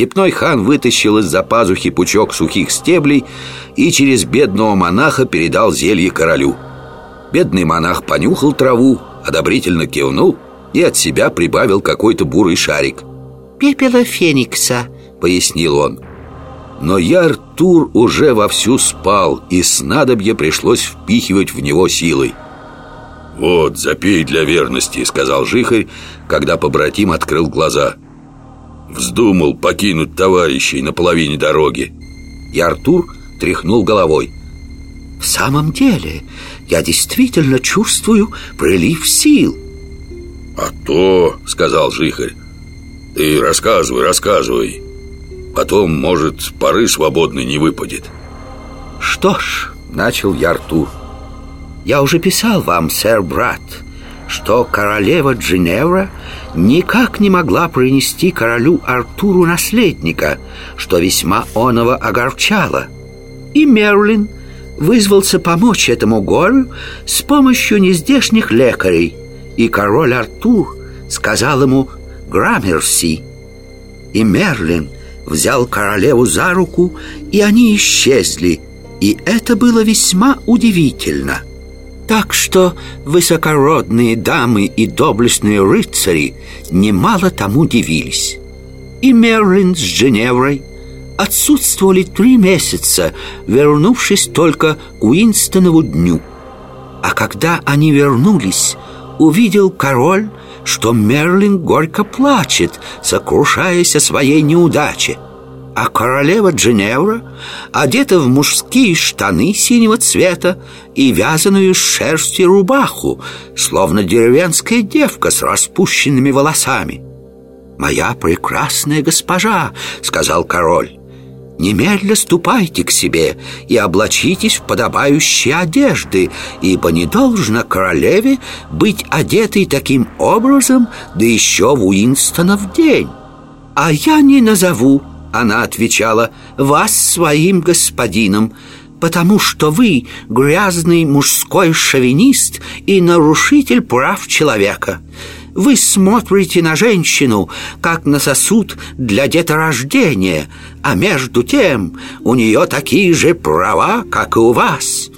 Степной хан вытащил из-за пазухи пучок сухих стеблей и через бедного монаха передал зелье королю. Бедный монах понюхал траву, одобрительно кивнул и от себя прибавил какой-то бурый шарик. «Пепела феникса», — пояснил он. Но я Артур уже вовсю спал, и снадобье пришлось впихивать в него силой. «Вот, запей для верности», — сказал Жихарь, когда побратим открыл глаза. Вздумал покинуть товарищей на половине дороги. И Артур тряхнул головой. «В самом деле, я действительно чувствую прилив сил». «А то», — сказал Жихарь, — «ты рассказывай, рассказывай». Потом, может, поры свободной не выпадет Что ж, начал я Артур Я уже писал вам, сэр-брат Что королева Джиневра никак не могла принести королю Артуру наследника Что весьма оного огорчало И Мерлин вызвался помочь этому горю С помощью нездешних лекарей И король Артур сказал ему «Граммерси» И Мерлин – взял королеву за руку, и они исчезли, и это было весьма удивительно. Так что высокородные дамы и доблестные рыцари немало тому дивились. И Мерлин с Женеврой отсутствовали три месяца, вернувшись только к Уинстонову дню. А когда они вернулись, увидел король, что Мерлин горько плачет, сокрушаясь о своей неудаче. А королева Джиневра одета в мужские штаны синего цвета и вязаную с шерсти рубаху, словно деревенская девка с распущенными волосами. «Моя прекрасная госпожа», — сказал король, Немедля ступайте к себе и облачитесь в подобающие одежды, ибо не должно королеве быть одетой таким образом, да еще в Уинстонов день. А я не назову, она отвечала, вас своим господином, потому что вы грязный мужской шовинист и нарушитель прав человека. Вы смотрите на женщину, как на сосуд для деторождения, а между тем у нее такие же права, как и у вас.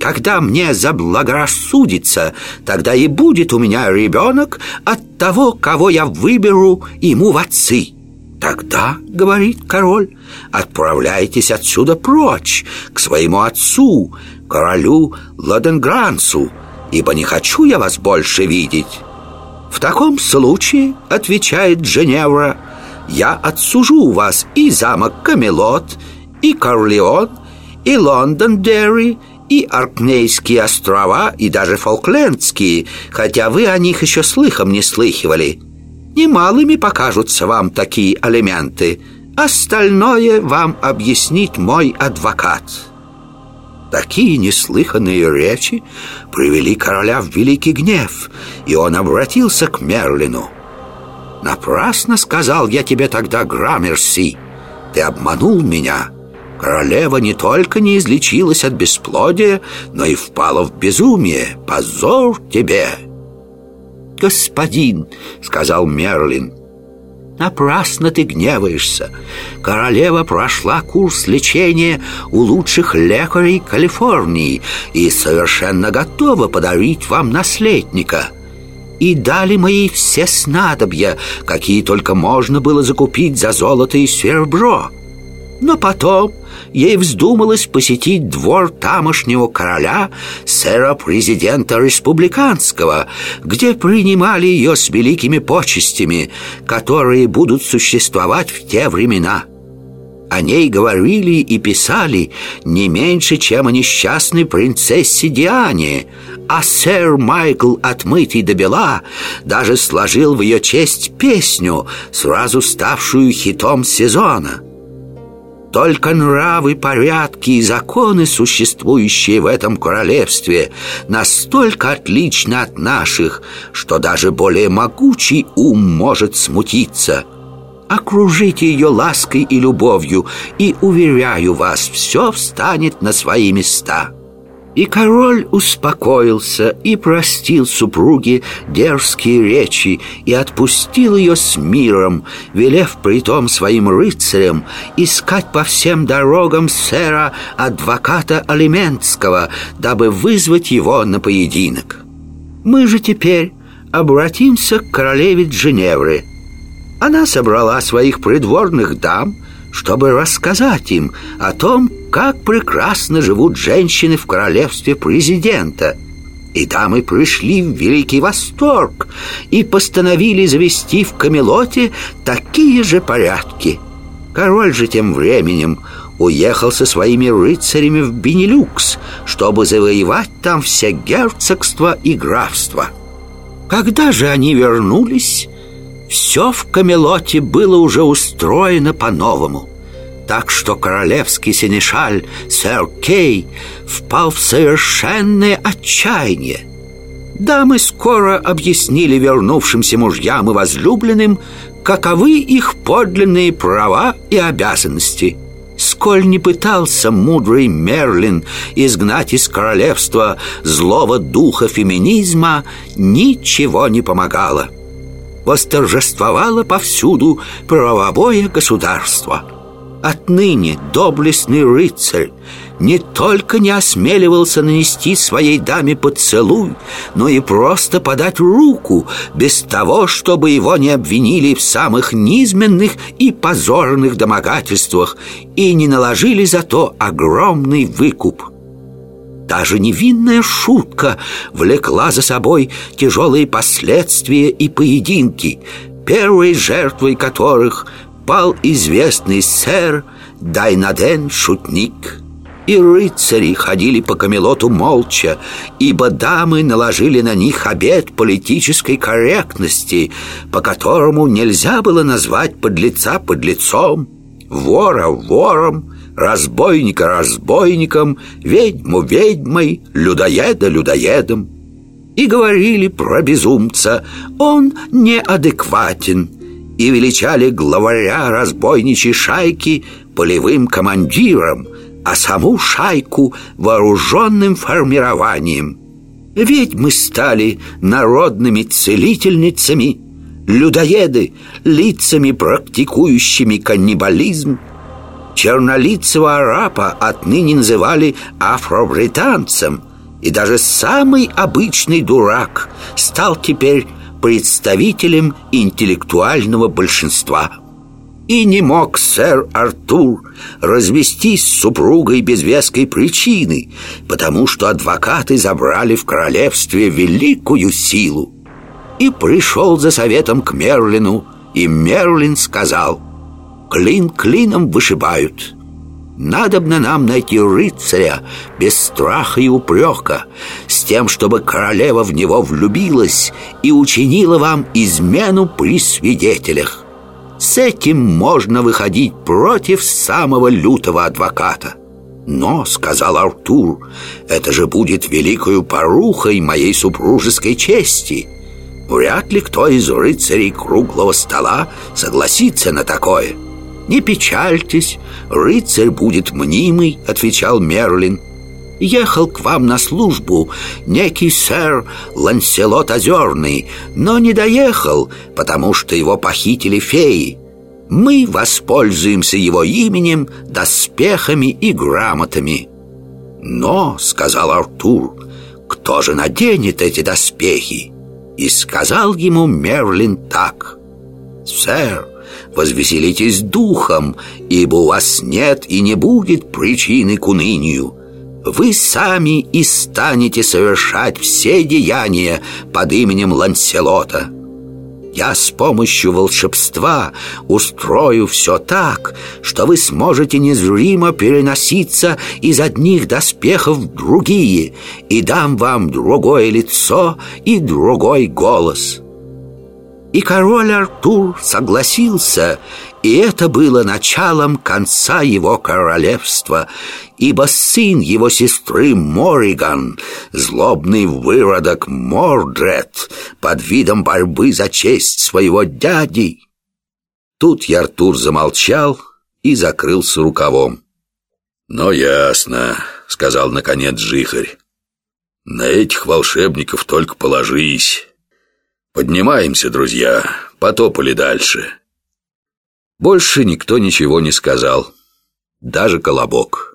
Когда мне заблагорассудится, тогда и будет у меня ребенок от того, кого я выберу ему в отцы». «Тогда, — говорит король, — отправляйтесь отсюда прочь, к своему отцу, королю Ладенгрансу, ибо не хочу я вас больше видеть». «В таком случае, — отвечает Женевра, — я отсужу вас и замок Камелот, и Корлеон, и Лондон-Дерри, и Аркнейские острова, и даже Фолклендские, хотя вы о них еще слыхом не слыхивали. Немалыми покажутся вам такие элементы. Остальное вам объяснит мой адвокат». Такие неслыханные речи привели короля в великий гнев, и он обратился к Мерлину. «Напрасно сказал я тебе тогда, Граммерси, ты обманул меня. Королева не только не излечилась от бесплодия, но и впала в безумие. Позор тебе!» «Господин», — сказал Мерлин, — Напрасно ты гневаешься. Королева прошла курс лечения у лучших лекарей Калифорнии и совершенно готова подарить вам наследника. И дали мы все снадобья, какие только можно было закупить за золото и серебро. Но потом ей вздумалось посетить двор тамошнего короля, сэра-президента республиканского, где принимали ее с великими почестями, которые будут существовать в те времена. О ней говорили и писали не меньше, чем о несчастной принцессе Диане, а сэр Майкл, отмытый до бела, даже сложил в ее честь песню, сразу ставшую хитом сезона. Только нравы, порядки и законы, существующие в этом королевстве, настолько отличны от наших, что даже более могучий ум может смутиться. Окружите ее лаской и любовью, и, уверяю вас, все встанет на свои места». И король успокоился и простил супруге дерзкие речи и отпустил ее с миром, велев притом своим рыцарям искать по всем дорогам сэра адвоката Алиментского, дабы вызвать его на поединок. Мы же теперь обратимся к королеве Дженевры. Она собрала своих придворных дам, чтобы рассказать им о том, как прекрасно живут женщины в королевстве президента. И дамы пришли в великий восторг и постановили завести в Камелоте такие же порядки. Король же тем временем уехал со своими рыцарями в Бенилюкс, чтобы завоевать там все герцогства и графства. Когда же они вернулись, все в Камелоте было уже устроено по-новому так что королевский сенешаль сэр Кей впал в совершенное отчаяние. Дамы скоро объяснили вернувшимся мужьям и возлюбленным, каковы их подлинные права и обязанности. Сколь не пытался мудрый Мерлин изгнать из королевства злого духа феминизма, ничего не помогало. Восторжествовало повсюду правовое государство – Отныне доблестный рыцарь не только не осмеливался нанести своей даме поцелуй, но и просто подать руку, без того, чтобы его не обвинили в самых низменных и позорных домогательствах и не наложили за то огромный выкуп. Даже невинная шутка влекла за собой тяжелые последствия и поединки, первой жертвой которых пал известный сэр Дайнаден Шутник. И рыцари ходили по Камелоту молча, ибо дамы наложили на них обет политической корректности, по которому нельзя было назвать подлеца подлецом, вора вором, разбойника разбойником, ведьму ведьмой, людоеда людоедом. И говорили про безумца, он неадекватен – и величали главаря разбойничьей шайки полевым командиром, а саму шайку вооруженным формированием. Ведь мы стали народными целительницами, людоеды лицами, практикующими каннибализм. Чернолицего арапа отныне называли афробританцем, и даже самый обычный дурак стал теперь представителем интеллектуального большинства. И не мог сэр Артур развестись с супругой без веской причины, потому что адвокаты забрали в королевстве великую силу. И пришел за советом к Мерлину, и Мерлин сказал, «Клин клином вышибают». Надобно нам найти рыцаря без страха и упрека, с тем, чтобы королева в него влюбилась и учинила вам измену при свидетелях. С этим можно выходить против самого лютого адвоката. Но, сказал Артур, это же будет великою порухой моей супружеской чести. Вряд ли кто из рыцарей круглого стола согласится на такое. «Не печальтесь, рыцарь будет мнимый», — отвечал Мерлин. «Ехал к вам на службу некий сэр Ланселот Озерный, но не доехал, потому что его похитили феи. Мы воспользуемся его именем, доспехами и грамотами». «Но», — сказал Артур, — «кто же наденет эти доспехи?» И сказал ему Мерлин так, «Сэр, возвеселитесь духом, ибо у вас нет и не будет причины к унынию. Вы сами и станете совершать все деяния под именем Ланселота. Я с помощью волшебства устрою все так, что вы сможете незримо переноситься из одних доспехов в другие и дам вам другое лицо и другой голос». И король Артур согласился, и это было началом конца его королевства, ибо сын его сестры Мориган, злобный выродок Мордред, под видом борьбы за честь своего дяди. Тут Яртур замолчал и закрылся рукавом. «Ну, ясно», — сказал наконец Жихарь. На этих волшебников только положись. Поднимаемся, друзья, потопали дальше. Больше никто ничего не сказал, даже Колобок.